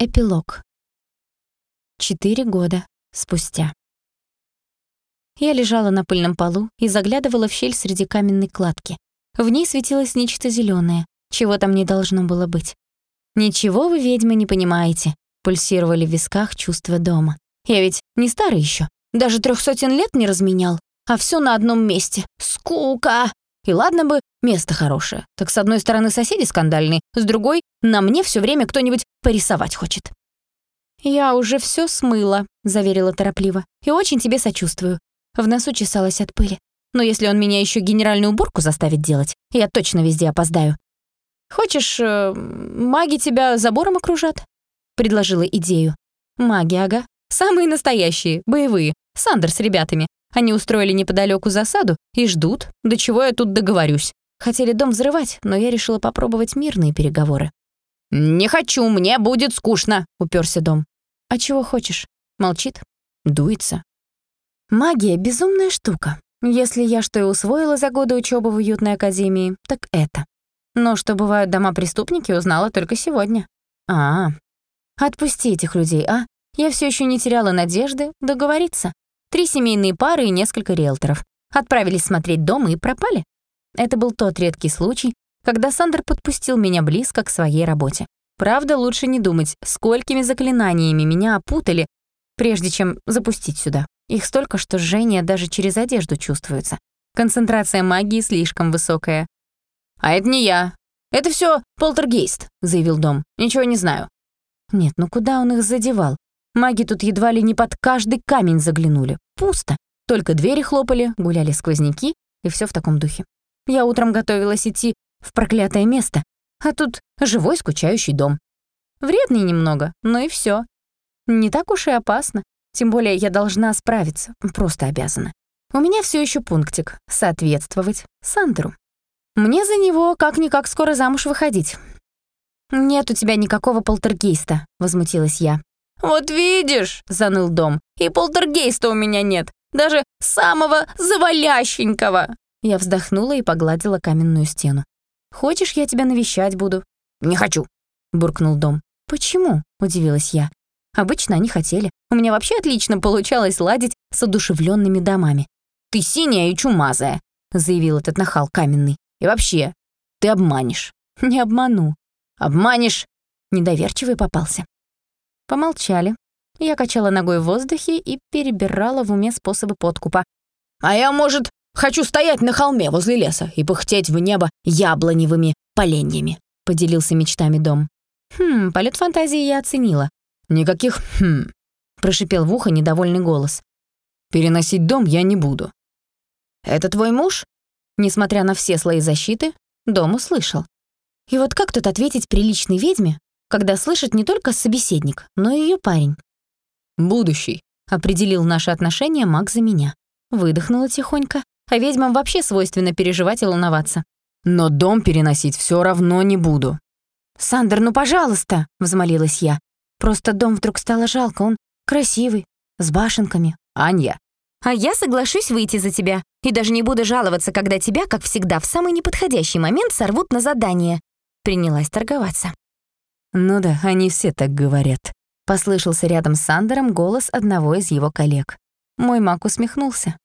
Эпилог. Четыре года спустя. Я лежала на пыльном полу и заглядывала в щель среди каменной кладки. В ней светилось нечто зеленое, чего там не должно было быть. «Ничего вы, ведьмы, не понимаете», — пульсировали в висках чувства дома. «Я ведь не старый еще, даже трех сотен лет не разменял, а все на одном месте. Скука!» И ладно бы, место хорошее. Так с одной стороны соседи скандальные, с другой на мне все время кто-нибудь порисовать хочет. «Я уже все смыла», — заверила торопливо, «и очень тебе сочувствую». В носу чесалась от пыли. «Но если он меня еще генеральную уборку заставит делать, я точно везде опоздаю». «Хочешь, э, маги тебя забором окружат?» — предложила идею. «Маги, ага. Самые настоящие, боевые. Сандер с ребятами. Они устроили неподалеку засаду и ждут, до чего я тут договорюсь. Хотели дом взрывать, но я решила попробовать мирные переговоры. «Не хочу, мне будет скучно», — уперся дом. «А чего хочешь?» Молчит, дуется. Магия — безумная штука. Если я что и усвоила за годы учебы в уютной академии, так это. Но что бывают дома-преступники, узнала только сегодня. А, -а, отпусти этих людей, а? Я все еще не теряла надежды договориться. Три семейные пары и несколько риэлторов. Отправились смотреть дом и пропали. Это был тот редкий случай, когда Сандер подпустил меня близко к своей работе. Правда, лучше не думать, сколькими заклинаниями меня опутали, прежде чем запустить сюда. Их столько, что жжение даже через одежду чувствуется. Концентрация магии слишком высокая. «А это не я. Это все полтергейст», — заявил Дом. «Ничего не знаю». Нет, ну куда он их задевал? Маги тут едва ли не под каждый камень заглянули. Пусто. Только двери хлопали, гуляли сквозняки, и все в таком духе. Я утром готовилась идти в проклятое место, а тут живой скучающий дом. Вредный немного, но и все. Не так уж и опасно. Тем более я должна справиться, просто обязана. У меня все еще пунктик — соответствовать Сандеру. Мне за него как-никак скоро замуж выходить. «Нет у тебя никакого полтергейста», — возмутилась я. «Вот видишь», — заныл дом, «и полтергейста у меня нет, даже самого завалященького». Я вздохнула и погладила каменную стену. «Хочешь, я тебя навещать буду?» «Не хочу», — буркнул дом. «Почему?» — удивилась я. Обычно они хотели. У меня вообще отлично получалось ладить с одушевленными домами. «Ты синяя и чумазая», — заявил этот нахал каменный. «И вообще, ты обманешь». «Не обману». «Обманешь». Недоверчивый попался. Помолчали. Я качала ногой в воздухе и перебирала в уме способы подкупа. «А я, может, хочу стоять на холме возле леса и пыхтеть в небо яблоневыми поленьями», — поделился мечтами дом. Хм, полет фантазии я оценила. «Никаких «хм», — прошипел в ухо недовольный голос. «Переносить дом я не буду». «Это твой муж?» Несмотря на все слои защиты, дом услышал. И вот как тут ответить приличной ведьме, когда слышит не только собеседник, но и ее парень. «Будущий», — определил наши отношения маг за меня. Выдохнула тихонько, а ведьмам вообще свойственно переживать и волноваться. «Но дом переносить все равно не буду». «Сандер, ну пожалуйста!» — взмолилась я. «Просто дом вдруг стало жалко, он красивый, с башенками». «Анья». «А я соглашусь выйти за тебя и даже не буду жаловаться, когда тебя, как всегда, в самый неподходящий момент сорвут на задание». Принялась торговаться. «Ну да, они все так говорят», — послышался рядом с Сандером голос одного из его коллег. Мой маг усмехнулся.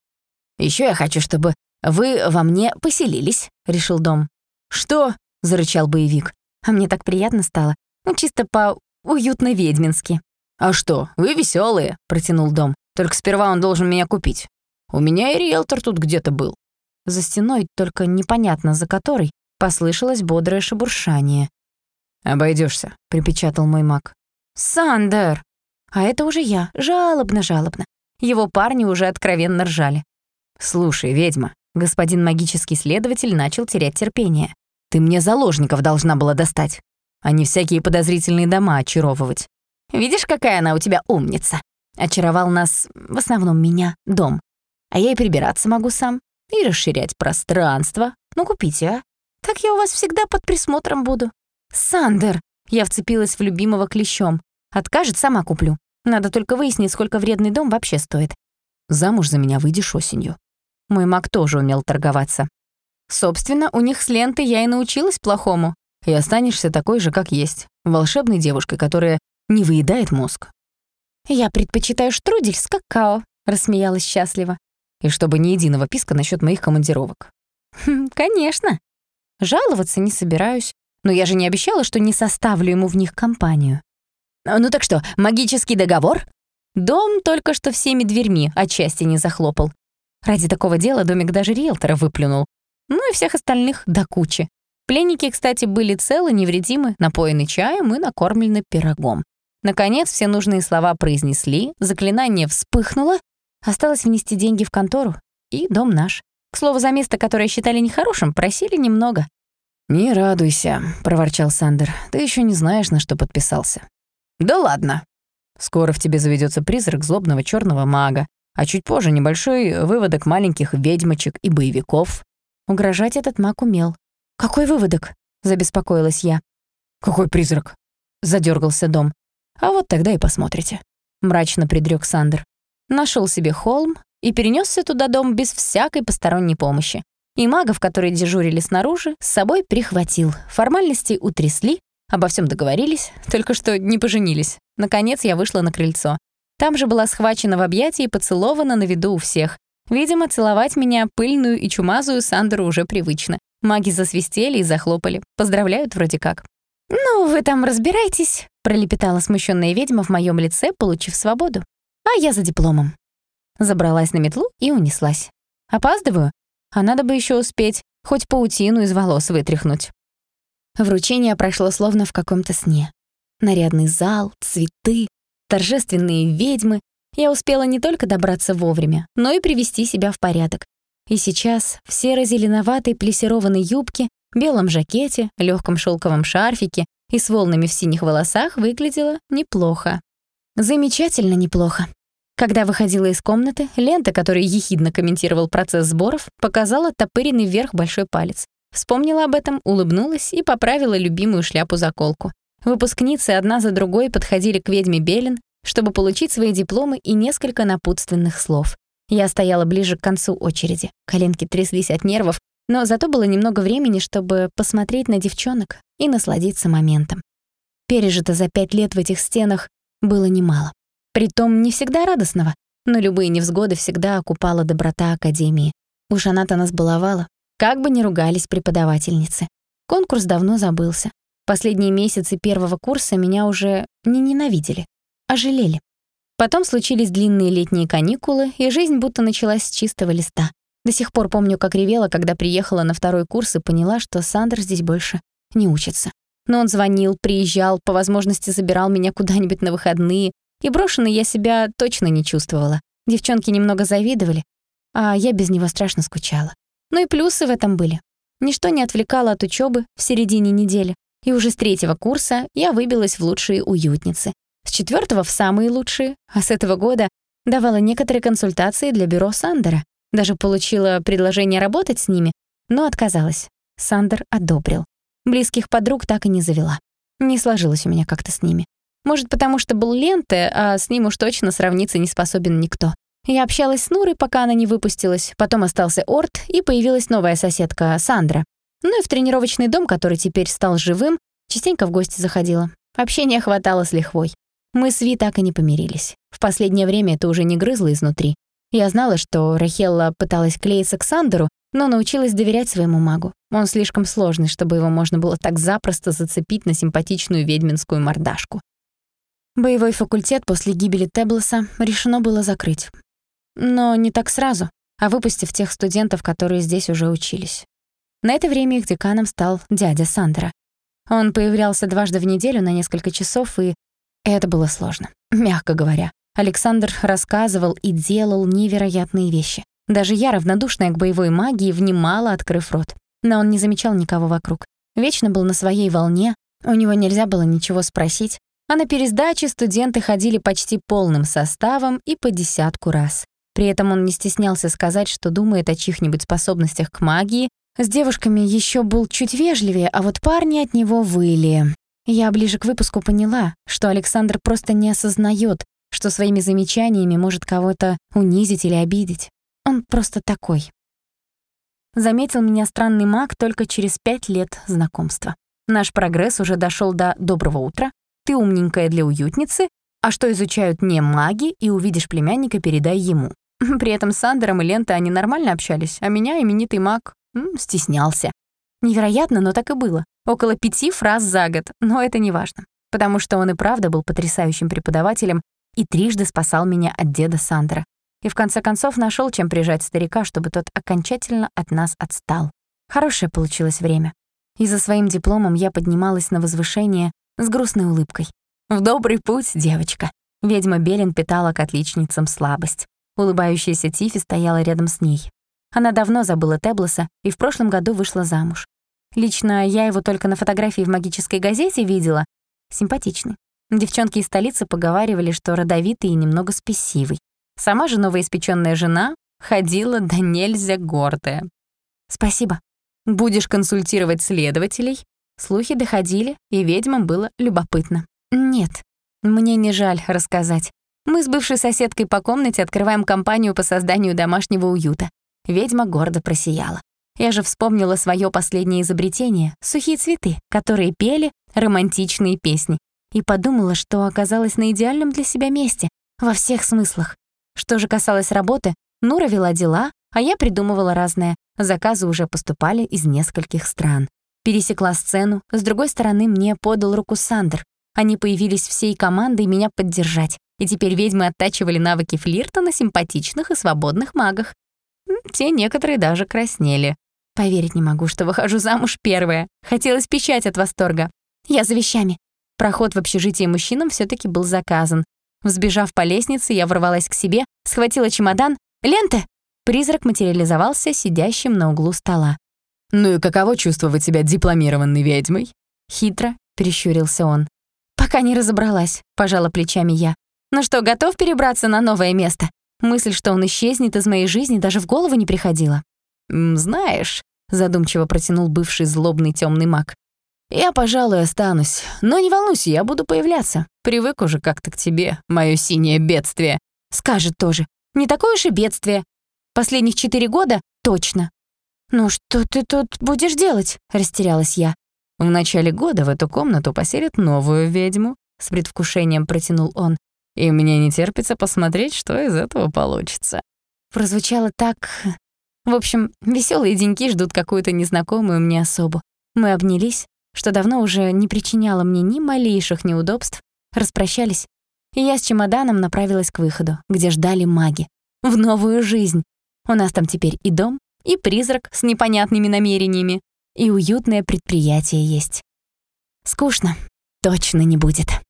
Еще я хочу, чтобы вы во мне поселились», — решил Дом. «Что?» — зарычал боевик. А мне так приятно стало. Ну, чисто по-уютно-ведьмински. «А что, вы веселые, протянул Дом. «Только сперва он должен меня купить. У меня и риэлтор тут где-то был». За стеной, только непонятно за которой, послышалось бодрое шебуршание. Обойдешься, припечатал мой маг. «Сандер!» А это уже я, жалобно-жалобно. Его парни уже откровенно ржали. «Слушай, ведьма», — господин магический следователь начал терять терпение. «Ты мне заложников должна была достать, а не всякие подозрительные дома очаровывать». «Видишь, какая она у тебя умница!» Очаровал нас, в основном меня, дом. А я и прибираться могу сам, и расширять пространство. Ну, купите, а? Так я у вас всегда под присмотром буду. «Сандер!» Я вцепилась в любимого клещом. «Откажет, сама куплю. Надо только выяснить, сколько вредный дом вообще стоит». «Замуж за меня выйдешь осенью». Мой маг тоже умел торговаться. Собственно, у них с лентой я и научилась плохому. И останешься такой же, как есть. Волшебной девушкой, которая не выедает мозг. «Я предпочитаю штрудель с какао», — рассмеялась счастливо. «И чтобы ни единого писка насчет моих командировок». «Хм, «Конечно. Жаловаться не собираюсь, но я же не обещала, что не составлю ему в них компанию». «Ну так что, магический договор?» Дом только что всеми дверьми отчасти не захлопал. Ради такого дела домик даже риэлтора выплюнул. Ну и всех остальных до кучи. Пленники, кстати, были целы, невредимы, напоены чаем и накормлены пирогом. Наконец, все нужные слова произнесли, заклинание вспыхнуло, осталось внести деньги в контору, и дом наш. К слову, за место, которое считали нехорошим, просили немного. «Не радуйся», — проворчал Сандер, — «ты еще не знаешь, на что подписался». «Да ладно». «Скоро в тебе заведется призрак злобного черного мага, а чуть позже небольшой выводок маленьких ведьмочек и боевиков». Угрожать этот маг умел. «Какой выводок?» — забеспокоилась я. «Какой призрак?» — задергался дом. «А вот тогда и посмотрите», — мрачно предрёк Сандер. Нашел себе холм и перенесся туда дом без всякой посторонней помощи. И магов, которые дежурили снаружи, с собой прихватил. Формальности утрясли, обо всем договорились, только что не поженились. Наконец я вышла на крыльцо. Там же была схвачена в объятии и поцелована на виду у всех. Видимо, целовать меня, пыльную и чумазую, Сандеру уже привычно. Маги засвистели и захлопали. Поздравляют вроде как. «Ну, вы там разбирайтесь», — пролепетала смущенная ведьма в моем лице, получив свободу. А я за дипломом. Забралась на метлу и унеслась. Опаздываю? А надо бы еще успеть хоть паутину из волос вытряхнуть. Вручение прошло словно в каком-то сне. Нарядный зал, цветы, торжественные ведьмы, я успела не только добраться вовремя, но и привести себя в порядок. И сейчас в серо-зеленоватой плессированной юбке, белом жакете, легком шелковом шарфике и с волнами в синих волосах выглядела неплохо. Замечательно неплохо. Когда выходила из комнаты, лента, которая ехидно комментировал процесс сборов, показала топыренный вверх большой палец. Вспомнила об этом, улыбнулась и поправила любимую шляпу-заколку. Выпускницы одна за другой подходили к ведьме Белин, чтобы получить свои дипломы и несколько напутственных слов. Я стояла ближе к концу очереди. Коленки тряслись от нервов, но зато было немного времени, чтобы посмотреть на девчонок и насладиться моментом. Пережито за пять лет в этих стенах было немало. Притом не всегда радостного, но любые невзгоды всегда окупала доброта Академии. Уж она-то нас баловала, как бы ни ругались преподавательницы. Конкурс давно забылся. Последние месяцы первого курса меня уже не ненавидели а жалели. Потом случились длинные летние каникулы, и жизнь будто началась с чистого листа. До сих пор помню, как ревела, когда приехала на второй курс и поняла, что Сандер здесь больше не учится. Но он звонил, приезжал, по возможности забирал меня куда-нибудь на выходные, и брошенной я себя точно не чувствовала. Девчонки немного завидовали, а я без него страшно скучала. Ну и плюсы в этом были. Ничто не отвлекало от учебы в середине недели, и уже с третьего курса я выбилась в лучшие уютницы. С четвертого в самые лучшие, а с этого года давала некоторые консультации для бюро Сандера. Даже получила предложение работать с ними, но отказалась. Сандер одобрил. Близких подруг так и не завела. Не сложилось у меня как-то с ними. Может, потому что был ленты, а с ним уж точно сравниться не способен никто. Я общалась с Нурой, пока она не выпустилась, потом остался Орт, и появилась новая соседка, Сандра. Ну и в тренировочный дом, который теперь стал живым, частенько в гости заходила. Общения хватало с лихвой. Мы с Ви так и не помирились. В последнее время это уже не грызло изнутри. Я знала, что Рахелла пыталась клеиться к Сандеру, но научилась доверять своему магу. Он слишком сложный, чтобы его можно было так запросто зацепить на симпатичную ведьминскую мордашку. Боевой факультет после гибели Теблоса решено было закрыть. Но не так сразу, а выпустив тех студентов, которые здесь уже учились. На это время их деканом стал дядя Сандера. Он появлялся дважды в неделю на несколько часов и это было сложно, мягко говоря. Александр рассказывал и делал невероятные вещи. Даже я, равнодушная к боевой магии, внимала, открыв рот. Но он не замечал никого вокруг. Вечно был на своей волне, у него нельзя было ничего спросить. А на пересдаче студенты ходили почти полным составом и по десятку раз. При этом он не стеснялся сказать, что думает о чьих-нибудь способностях к магии. С девушками еще был чуть вежливее, а вот парни от него выли. Я ближе к выпуску поняла, что Александр просто не осознает, что своими замечаниями может кого-то унизить или обидеть. Он просто такой. Заметил меня странный маг только через пять лет знакомства. Наш прогресс уже дошел до «доброго утра», ты умненькая для уютницы, а что изучают не маги, и увидишь племянника, передай ему. При этом с Сандером и Лентой они нормально общались, а меня именитый маг м, стеснялся. Невероятно, но так и было. Около пяти фраз за год, но это не важно, потому что он и правда был потрясающим преподавателем и трижды спасал меня от деда Сандера. И в конце концов нашел, чем прижать старика, чтобы тот окончательно от нас отстал. Хорошее получилось время. И за своим дипломом я поднималась на возвышение с грустной улыбкой. В добрый путь, девочка. Ведьма Белин питала к отличницам слабость. Улыбающаяся Тифи стояла рядом с ней. Она давно забыла Теблоса и в прошлом году вышла замуж. Лично я его только на фотографии в магической газете видела. Симпатичный. Девчонки из столицы поговаривали, что родовитый и немного спесивый. Сама же новоиспечённая жена ходила да нельзя гордая. «Спасибо. Будешь консультировать следователей?» Слухи доходили, и ведьмам было любопытно. «Нет, мне не жаль рассказать. Мы с бывшей соседкой по комнате открываем компанию по созданию домашнего уюта. Ведьма гордо просияла. Я же вспомнила свое последнее изобретение — сухие цветы, которые пели романтичные песни, и подумала, что оказалась на идеальном для себя месте, во всех смыслах. Что же касалось работы, Нура вела дела, а я придумывала разное. Заказы уже поступали из нескольких стран. Пересекла сцену, с другой стороны мне подал руку Сандер. Они появились всей командой меня поддержать, и теперь ведьмы оттачивали навыки флирта на симпатичных и свободных магах. Те некоторые даже краснели. Поверить не могу, что выхожу замуж первая. Хотелось печать от восторга. Я за вещами. Проход в общежитие мужчинам все таки был заказан. Взбежав по лестнице, я ворвалась к себе, схватила чемодан. «Лента!» Призрак материализовался сидящим на углу стола. «Ну и каково чувствовать себя дипломированной ведьмой?» Хитро прищурился он. «Пока не разобралась», — пожала плечами я. «Ну что, готов перебраться на новое место?» Мысль, что он исчезнет из моей жизни, даже в голову не приходила. «Знаешь», — задумчиво протянул бывший злобный темный маг, «я, пожалуй, останусь. Но не волнуйся, я буду появляться. Привык уже как-то к тебе, мое синее бедствие». «Скажет тоже. Не такое уж и бедствие. Последних четыре года — точно». «Ну что ты тут будешь делать?» — растерялась я. «В начале года в эту комнату поселят новую ведьму», — с предвкушением протянул он. «И мне не терпится посмотреть, что из этого получится». Прозвучало так... В общем, веселые деньки ждут какую-то незнакомую мне особу. Мы обнялись, что давно уже не причиняло мне ни малейших неудобств, распрощались, и я с чемоданом направилась к выходу, где ждали маги. В новую жизнь. У нас там теперь и дом, и призрак с непонятными намерениями, и уютное предприятие есть. Скучно точно не будет.